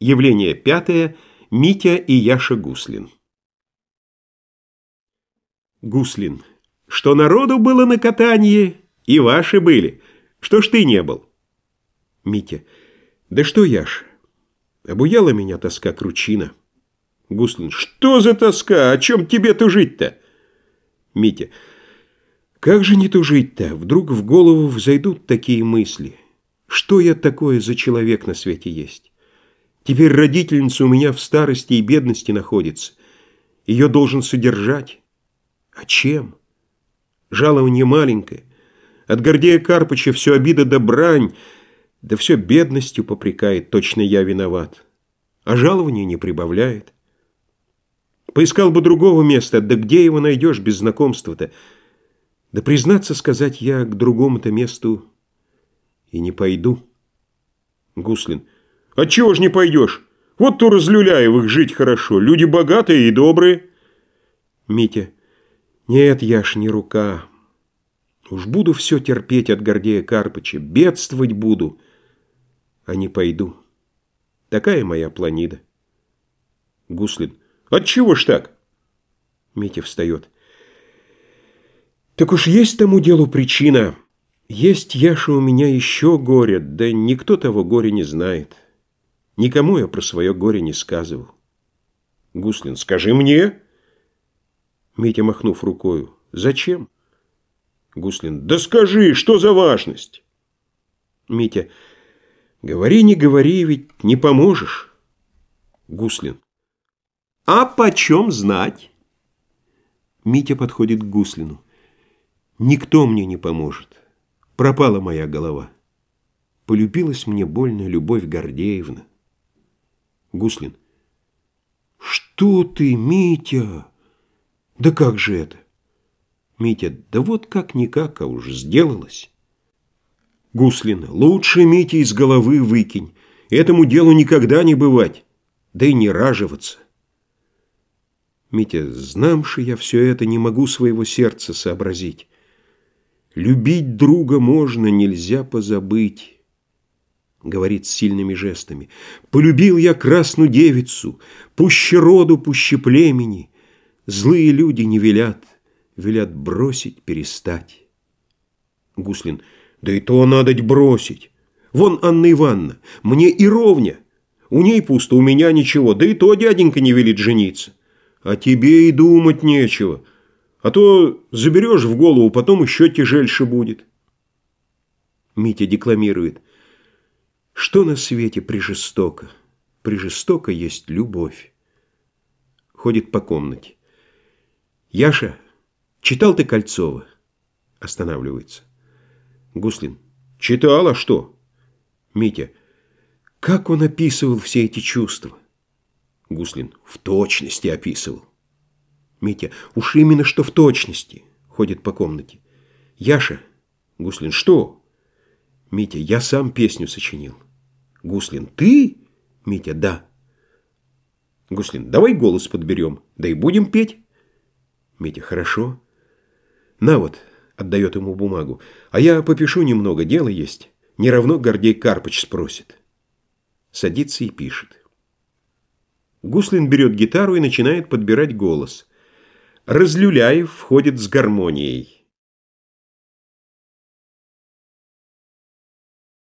Явление пятое. Митя и Яша Гуслин. Гуслин. Что народу было на катании, и ваши были. Что ж ты не был? Митя. Да что, Яша, обуяла меня тоска кручина. Гуслин. Что за тоска? О чем тебе тужить-то? Митя. Как же не тужить-то? Вдруг в голову взойдут такие мысли. Что я такое за человек на свете есть? Теперь родительница у меня в старости и бедности находится. Ее должен содержать. А чем? Жалование маленькое. От Гордея Карпыча все обида да брань, да все бедностью попрекает, точно я виноват. А жалование не прибавляет. Поискал бы другого места, да где его найдешь без знакомства-то? Да признаться сказать, я к другому-то месту и не пойду. Гуслин. Отчего ж не пойдешь? Вот у Разлюляевых жить хорошо. Люди богатые и добрые. Митя. Нет, я ж не рука. Уж буду все терпеть от Гордея Карпыча. Бедствовать буду, а не пойду. Такая моя планида. Гуслин. Отчего ж так? Митя встает. Так уж есть тому делу причина. Есть, Яша, у меня еще горе, да никто того горя не знает. Никому я про свое горе не сказывал. Гуслин, скажи мне. Митя, махнув рукою, зачем? Гуслин, да скажи, что за важность? Митя, говори, не говори, ведь не поможешь. Гуслин, а почем знать? Митя подходит к Гуслину. Никто мне не поможет. Пропала моя голова. Полюбилась мне больно Любовь Гордеевна. Гуслин. Что ты, Митя? Да как же это? Митя. Да вот как-никак, а уж сделалось. Гуслин. Лучше, Митя, из головы выкинь. Этому делу никогда не бывать. Да и не раживаться. Митя, знамши я все это, не могу своего сердца сообразить. Любить друга можно, нельзя позабыть говорит с сильными жестами. «Полюбил я красную девицу, пуще роду, пуще племени. Злые люди не велят, велят бросить, перестать». Гуслин. «Да и то надо бросить. Вон Анна Ивановна, мне и ровня. У ней пусто, у меня ничего, да и то дяденька не велит жениться. А тебе и думать нечего, а то заберешь в голову, потом еще тяжельше будет». Митя декламирует – что на свете прижестоко? Прижестоко есть любовь. Ходит по комнате. Яша, читал ты Кольцова? Останавливается. Гуслин. Читал, а что? Митя. Как он описывал все эти чувства? Гуслин. В точности описывал. Митя. Уж именно что в точности. Ходит по комнате. Яша. Гуслин. Что? Митя. Я сам песню сочинил. Гуслин, ты? Митя, да. Гуслин, давай голос подберем, да и будем петь. Митя, хорошо. На вот, отдает ему бумагу. А я попишу немного, дело есть. Не равно Гордей Карпыч спросит. Садится и пишет. Гуслин берет гитару и начинает подбирать голос. Разлюляев входит с гармонией.